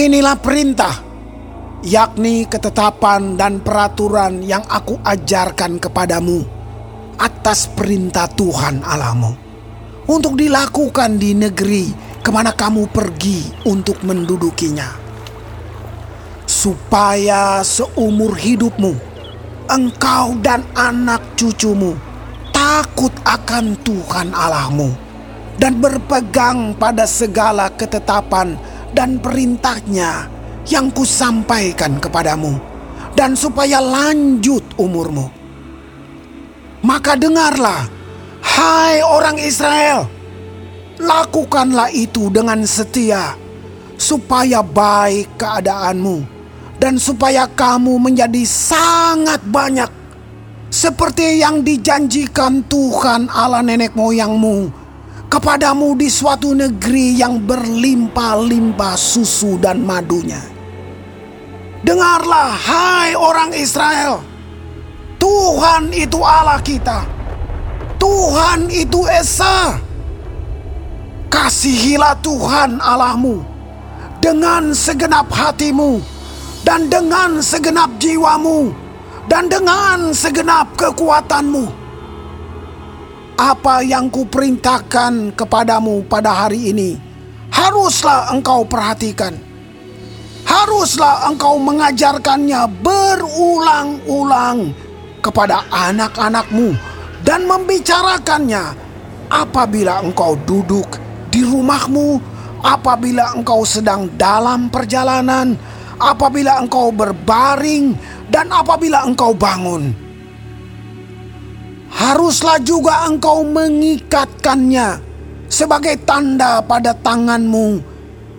Inilah perintah, yakni ketetapan dan peraturan yang aku ajarkan kepadamu atas perintah Tuhan Allahmu untuk dilakukan di negeri ke mana kamu pergi untuk mendudukinya. Supaya seumur hidupmu, engkau dan anak cucumu takut akan Tuhan Allahmu dan berpegang pada segala ketetapan dan perintahnya yang kusampaikan kepadamu dan supaya lanjut umurmu. Maka dengarlah, hai orang Israel, lakukanlah itu dengan setia, supaya baik keadaanmu, dan supaya kamu menjadi sangat banyak, seperti yang dijanjikan Tuhan Allah nenek moyangmu kepadamu di suatu negeri yang berlimpah-limpah susu dan madunya. Dengarlah, hai orang Israel, Tuhan itu Allah kita. Tuhan itu Esa. Kasihilah Tuhan Allahmu dengan segenap hatimu dan dengan segenap jiwamu dan dengan segenap kekuatanmu. Apa yang kuperintahkan kepadamu pada hari ini haruslah engkau perhatikan. Haruslah engkau mengajarkannya berulang-ulang kepada anak-anakmu dan membicarakannya apabila engkau duduk di rumahmu, apabila engkau sedang dalam perjalanan, apabila engkau berbaring, dan apabila engkau bangun. Haruslah juga engkau mengikatkannya sebagai tanda pada tanganmu,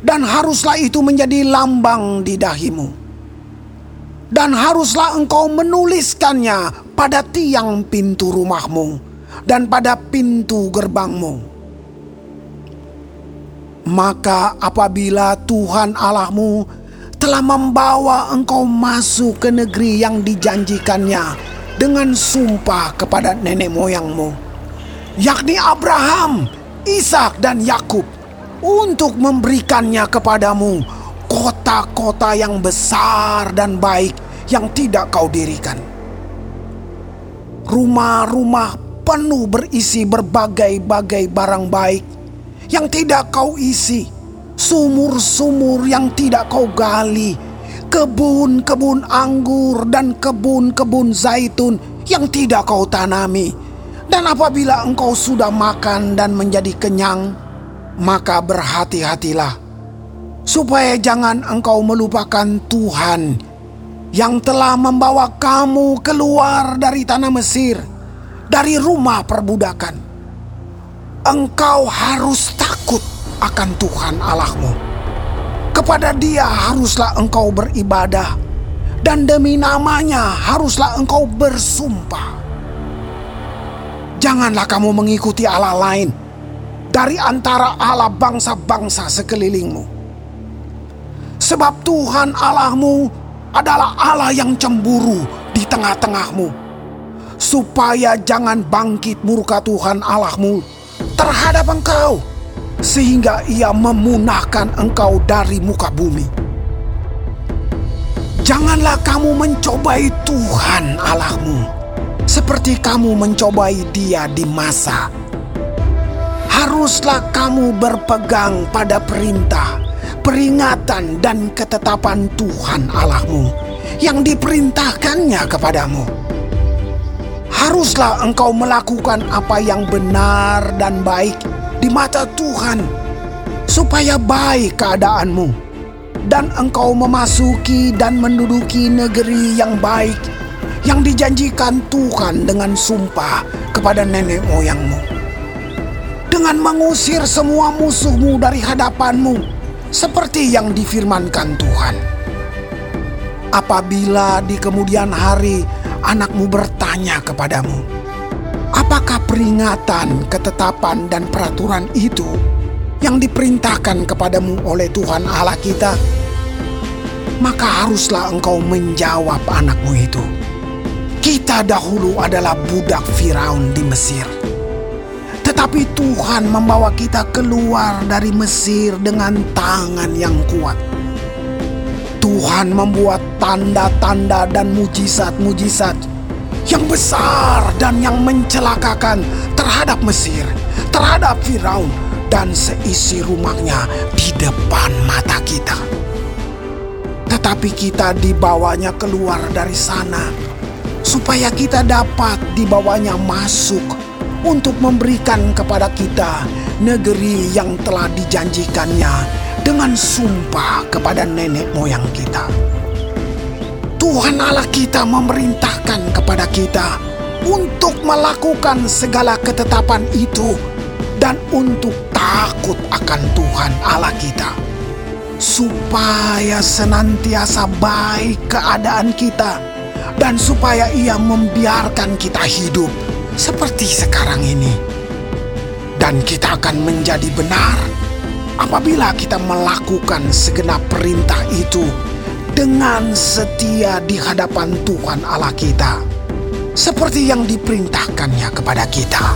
dan haruslah itu menjadi lambang di dahimu dan haruslah engkau menuliskannya pada tiang pintu rumahmu dan pada pintu gerbangmu. Maka apabila Tuhan Allahmu telah membawa engkau masuk ke negeri yang dijanjikannya dengan sumpah kepada nenek moyangmu, yakni Abraham, Ishak dan Yakub, untuk memberikannya kepadamu kota-kota yang besar dan baik yang tidak kau dirikan. Rumah-rumah penuh berisi berbagai-bagai barang baik yang tidak kau isi, sumur-sumur yang tidak kau gali, kebun-kebun anggur dan kebun-kebun zaitun yang tidak kau tanami. Dan apabila engkau sudah makan dan menjadi kenyang, maka berhati-hatilah supaya jangan engkau melupakan Tuhan yang telah membawa kamu keluar dari tanah Mesir, dari rumah perbudakan. Engkau harus takut akan Tuhan Allahmu. Kepada Dia haruslah engkau beribadah, dan demi namanya haruslah engkau bersumpah. Janganlah kamu mengikuti Allah lain dari antara Allah bangsa-bangsa sekelilingmu Sebab Tuhan Allahmu adalah Allah yang cemburu di tengah-tengahmu. Supaya jangan bangkit murka Tuhan Allahmu terhadap engkau. Sehingga ia memunahkan engkau dari muka bumi. Janganlah kamu mencobai Tuhan Allahmu. Seperti kamu mencobai dia di masa. Haruslah kamu berpegang pada perintah peringatan dan ketetapan Tuhan Allahmu yang diperintahkannya kepadamu. Haruslah engkau melakukan apa yang benar dan baik mata Tuhan, supaya baik keadaanmu, dan engkau memasuki dan menduduki negeri yang baik yang dijanjikan Tuhan dengan sumpah kepada nenek moyangmu. Dengan mengusir semua musuhmu dari hadapanmu, seperti yang difirmankan Tuhan. Apabila di kemudian hari anakmu bertanya kepadamu, apakah peringatan, ketetapan, dan peraturan itu yang diperintahkan kepadamu oleh Tuhan Allah kita, maka haruslah engkau menjawab anakmu itu. Kita dahulu adalah budak Firaun di Mesir tetapi Tuhan membawa kita keluar dari Mesir dengan tangan yang kuat. Tuhan membuat tanda-tanda dan mujizat-mujizat yang besar dan yang mencelakakan terhadap Mesir, terhadap Firaun, dan seisi rumahnya di depan mata kita. Tetapi kita dibawanya keluar dari sana, supaya kita dapat dibawanya masuk untuk memberikan kepada kita negeri yang telah dijanjikannya dengan sumpah kepada nenek moyang kita. Tuhan Allah kita memerintahkan kepada kita untuk melakukan segala ketetapan itu dan untuk takut akan Tuhan Allah kita. Supaya senantiasa baik keadaan kita dan supaya ia membiarkan kita hidup seperti sekarang ini. Dan kita akan menjadi benar apabila kita melakukan segenap perintah itu dengan setia di hadapan Tuhan Allah kita, seperti yang diperintahkannya kepada kita.